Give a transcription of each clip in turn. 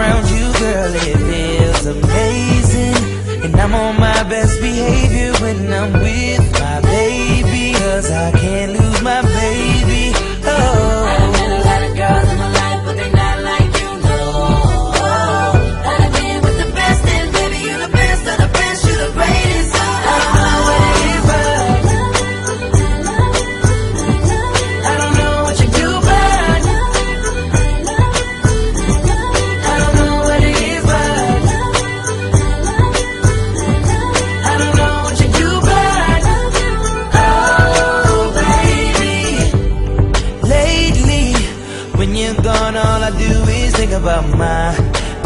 around you, girl, it feels amazing. And I'm on my best behavior when I'm with my baby, cause I can't about my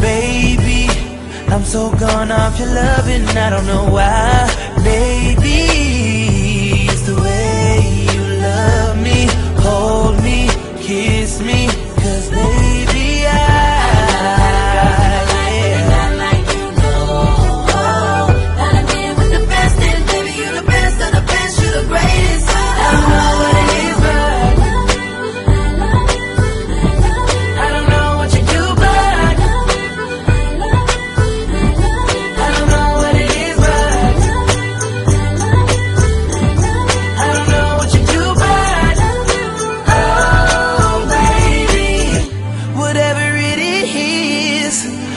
baby. I'm so gone off your loving, I don't know why, baby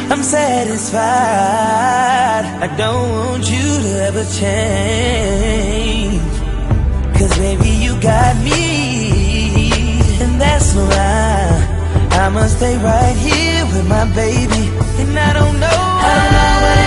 I'm satisfied. I don't want you to ever change. Cause baby, you got me. And that's why I must stay right here with my baby. And I don't know. I don't know